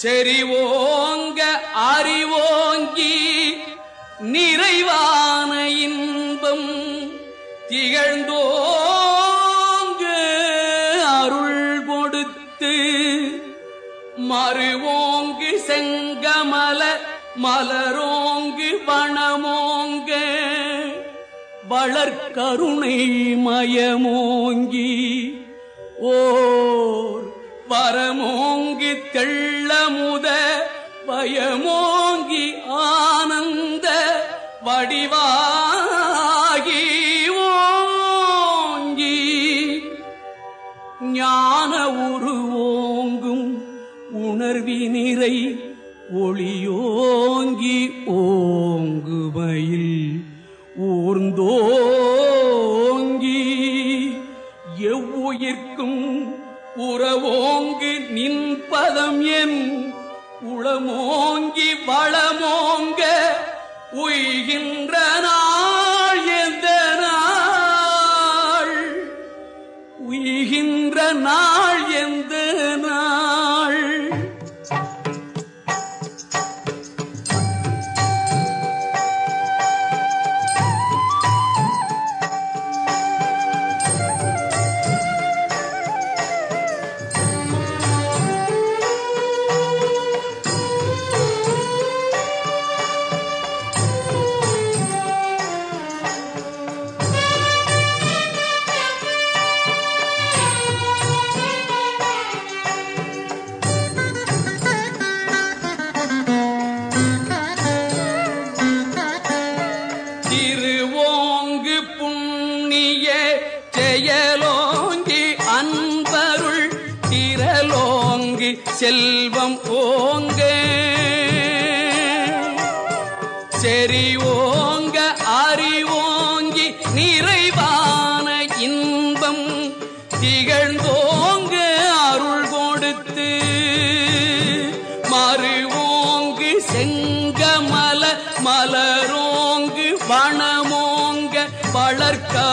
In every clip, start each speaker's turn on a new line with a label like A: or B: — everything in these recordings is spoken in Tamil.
A: செறிவோங்க அறிவோங்கி நிறைவான இன்பம் திகழ்ந்தோங்க அருள் கொடுத்து மறுவோங்கு செங்கமல மலரோங்கு வனமோங்க வளர்க்கருணை மயமோங்கி ஓர் வரமோங்கி தெள்ளமுத பயமோங்கி ஆனந்த வடிவா உளவோங்கு நின்பதம் என் உளமோங்கி வளமோங்க.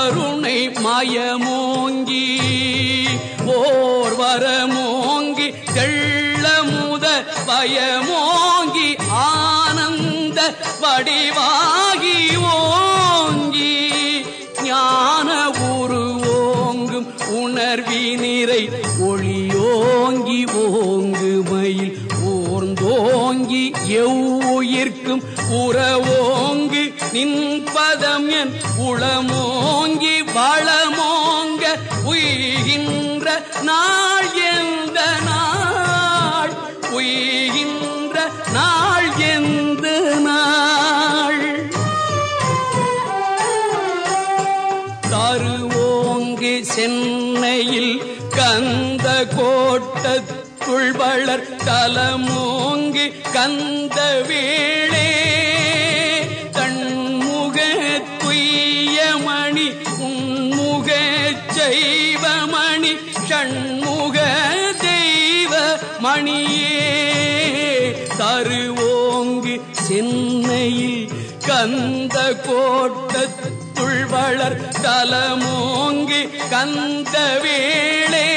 A: கருணை மயமோங்கி ஓர் வரமோங்கி தெள்ள முத பயமோ எவ்வுயிர்க்கும் உறவோங்கு நின்பதம் என் உளமோங்கி வளமோங்க உயிர்கின்ற நாள் எந்த நாள்? உயிர்கின்ற நாள் எந்த நாள்? தருவோங்கி சென்னையில் கந்த கோட்டத்துள் வளர் தலமோங்கி கந்த வீழ் தெய்வமணி ஷண்முக தெய்வ மணியே தருவோங்கு சென்னையில் கந்த கோட்டத்துள் வளர் தலமோங்கு கந்த வேளே.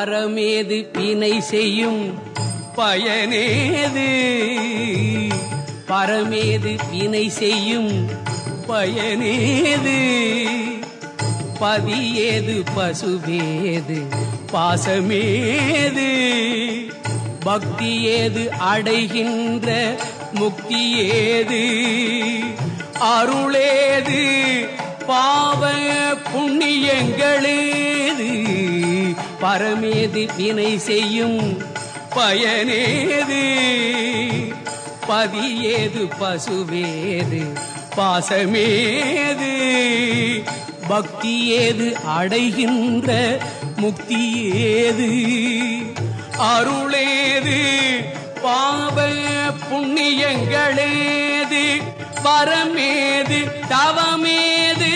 A: பரமேது பிணை செய்யும் பயனேது? பரமேது பிணை செய்யும் பயனேது? பதியேது பசுவேது பாசமேது? பக்தியேது அடைகின்ற முக்தியேது? அருளேது பாவ புண்ணியங்களேது? பரமேது வினை செய்யும் பயனேது? பதியேது பசுவேது பாசமேது? பக்தி ஏது அடைகின்ற முக்தி ஏது அருளேது பாவ புண்ணியங்களேது? பரமேது தவமேது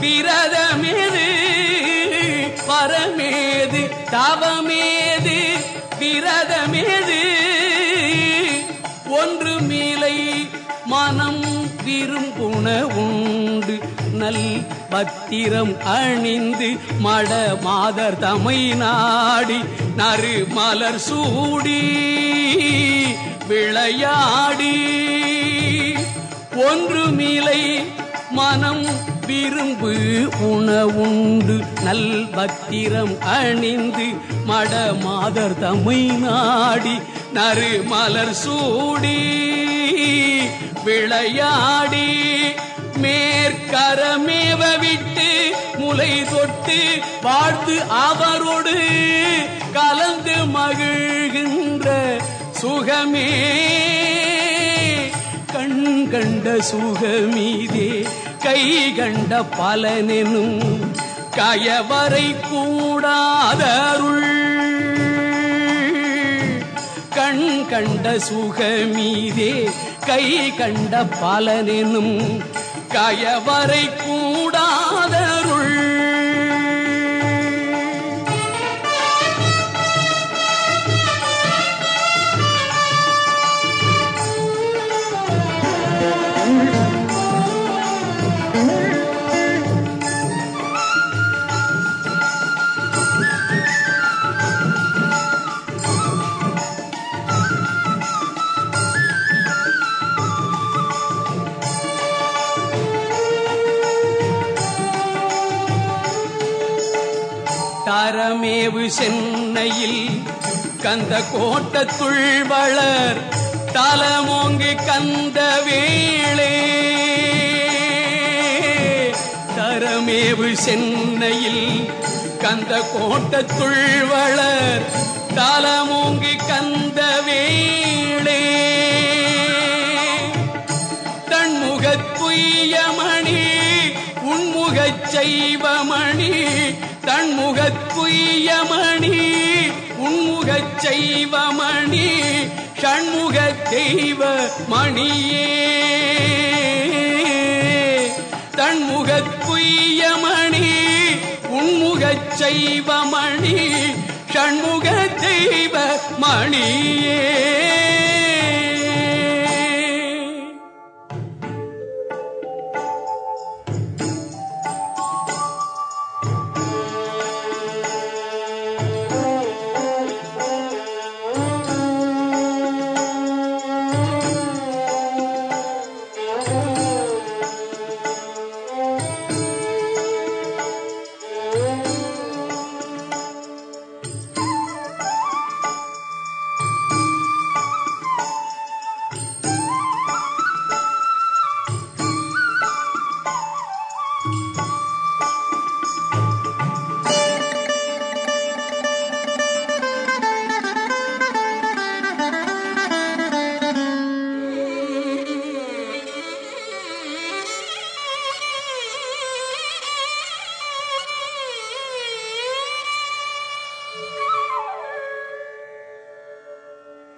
A: விரதமேது? பரமேது தவமேது விரதமேது. ஒன்று மீலை மனம் விரும்புண உண்டு நல் பத்திரம் அணிந்து மட மாதர் தமை நாடி. நறு மலர் சூடி விளையாடி. ஒன்று மீலை மனம் விரும்பு உணவுண்டு நல் பத்திரம் அணிந்து மடமாதர் தமை நாடி நறு மலர் சூடி விளையாடி மேற்கரமேவ விட்டு முலை தொட்டு வாழ்த்து அவரோடு கலந்து மகிழ்கின்ற சுகமே. கண் கண்ட சுகமீதே கை கண்ட பலனெனும் கயவரை கூடாதருள். கண் கண்ட சுகமீதே கை கண்ட பலனெனும் கயவரை கூடாத தரமேவு சென்னையில் கந்த கோட்டத்துள் வளர் தலமோங்கி கந்த வேளே. தரமேவு சென்னையில் கந்த கோட்டத்துள் வளர் தலமோங்கி கந்த வேளே. தன்முகத்துயமணி உன்முகச் செய்வ தன்முகத்துயமணி உன்முகச் செய்வமணி ஷண்முக தெய்வ மணியே தன்முகத் தன்முகத்துயமணி உன்முகச் செய்வமணி ஷண்முக தெய்வ மணியே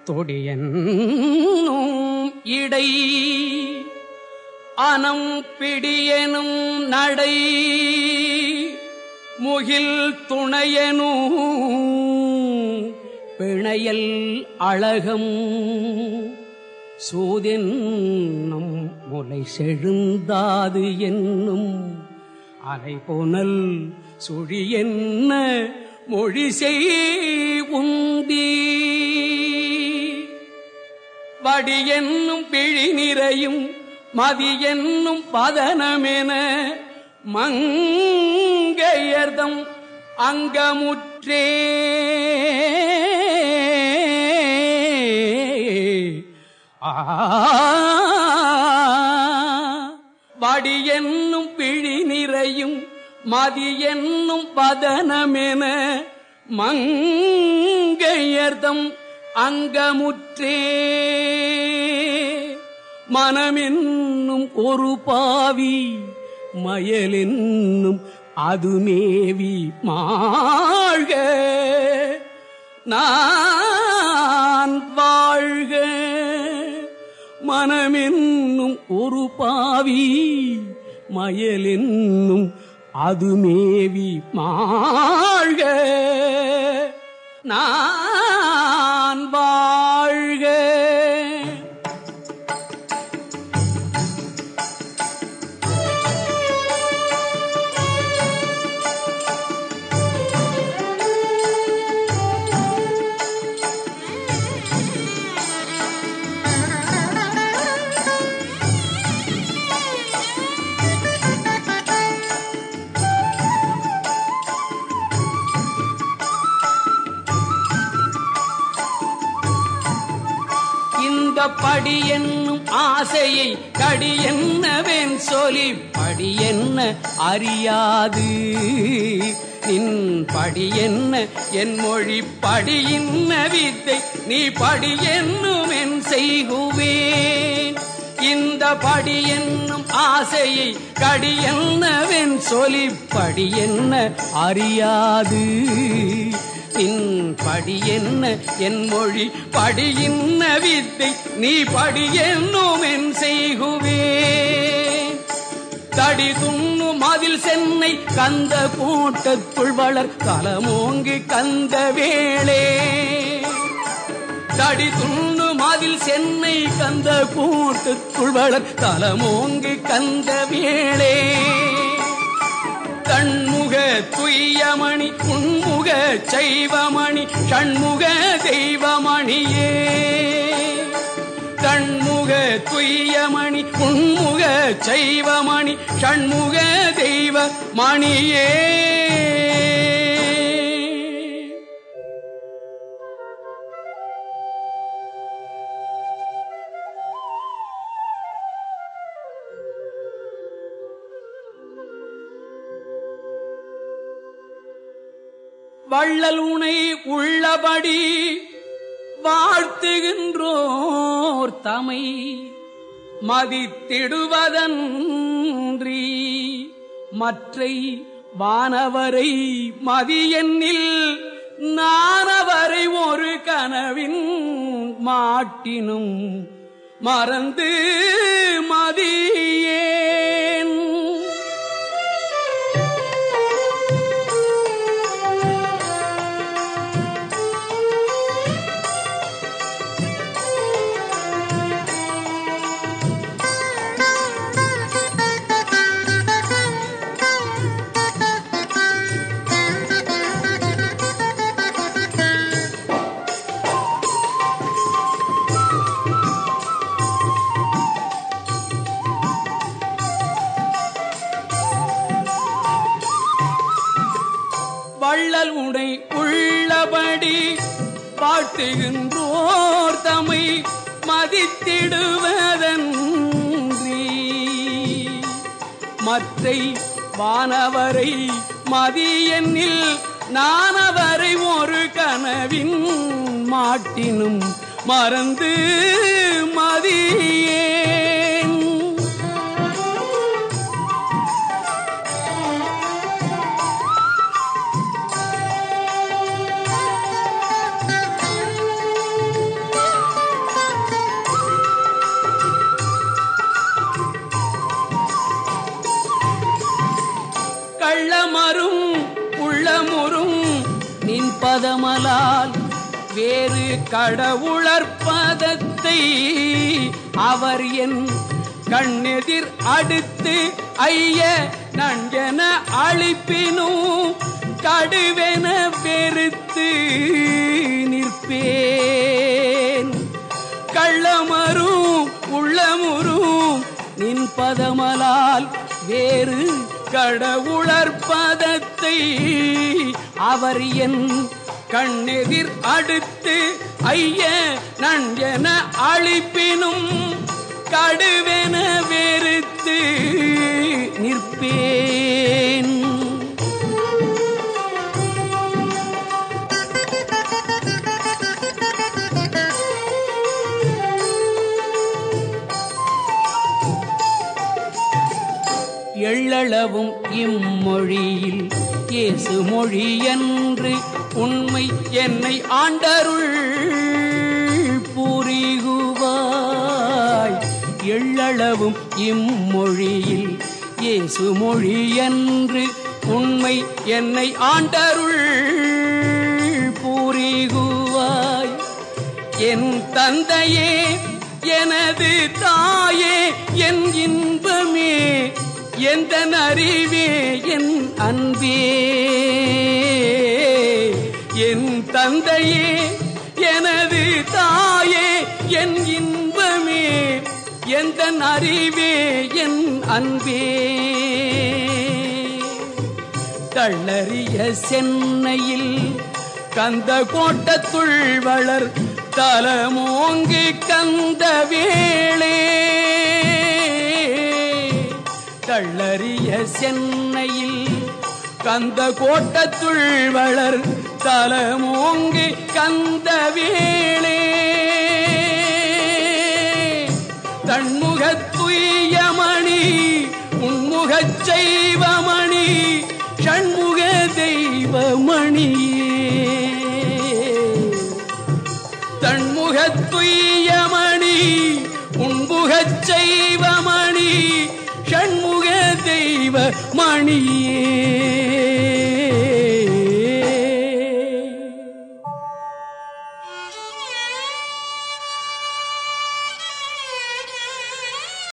A: தொடியனும் இடை. அனம் பிடியனும் நடை. முகில் துணையனும் பிணையல் அழகம். சூதென்னும் முலை செழுந்தாது என்னும் அலைபோனல் சுழி என்ன மொழி செய் உந்தி. வடி என்னும் பிழி நிறையும் மதி என்னும் பதனமென மங்கையர்தம் அங்கமுற்றே. ஆ. வடி என்னும் பிழி நிறையும் மதி என்னும் பதனமென மங்கையர்தம் அங்கமுற்றே மனமென்னும் ஒரு பாவி மயலென்னும் அது மேவி மாழ்க. நான் வாழ்க மனமென்னும் ஒரு பாவி மயலென்னும் அது மேவி மாழ்க. நான் என்னவென் படி என்ன அறியாது? நின் படி என்ன? என் மொழி படி என்ன வித்தை? நீ படி என்னும் என் செய்குவேன். இந்த படி என்னும் ஆசையை கடி என்னவென் சொலி படி என்ன அறியாது? நின் படி என்ன? என் மொழி படி வித்தை? நீ படி என்னும் என் செய்குவே தடி துண்ணு மதில் சென்னை கந்த கூட்டத்துள் வளர் கலமோங்கி கந்த வேளே. தடி துண்ணு மதில் சென்னை கந்த கூட்டத்துள் வளர் கலமோங்கி கந்த வேளே. தன்முக துய்யமணி உண்முக சைவமணி ஷண்முக தெய்வமணியே. தண்முக துய்யமணி உண்முக செய்வமணி ஷண்முக தெய்வ மணியே. வள்ளல் உனை உள்ளபடி வாழ்த்துகின்றோர் தமை. மதித்திடுவதன்றி மற்றை வானவரை மதியெண்ணில் நானவரை ஒரு கனவின் மாட்டினும் மறந்து மதியே. வள்ளல் உடை உள்ளபடி வாழ்த்துகின்றோர் தமை மதித்திடுவதன்றி. மற்றை வானவரை மதியெண்ணில் நானவரை ஒரு கனவின் மாட்டினும் மறந்து மதியே வேறு கடவுளர் பதத்தை அவர் என் கண்ணெதிர் அடுத்து ஐய நஞ்சன அழிப்பினும் கடுவென வெறுத்து நிற்பேன். கள்ளமரும் உள்ளமுறும் நின் பதமலால் வேறு கடவுளர் பதத்தை அவர் என் கண்ணெதிர் அடுத்து ஐய நஞ்சன அழிப்பினும் கடுவென வெறுத்து நிற்பே எள்ளளவும் இம்மொழியில் இயேசு மொழி என்று உண்மை என்னை ஆண்டருள் புரிகுவாய். எள்ளளவும் இம்மொழியில் இயேசு மொழி என்று உண்மை என்னை ஆண்டருள் புரிகுவாய். என் தந்தையே எனது தாயே என் இன்பமே எந்த அறிவே என் அன்பே? என் தந்தையே எனது தாயே என் இன்பமே. எந்த அறிவே என் அன்பே? தள்ளறிய சென்னையில் கந்த கோட்டத்துள் வளர் தலமோங்கி கந்த வேளே. கள்ளறிய சென்னையில் கந்த கோட்டத்துள் வளர் தலமோங்கி கந்த வேளே. தன்முகத்துயமணி உன்முகச் செய்வமணி ஷண்முக தெய்வமணியே. தன்முகத்துயமணி உன்முகச் செய்வமணி மணியே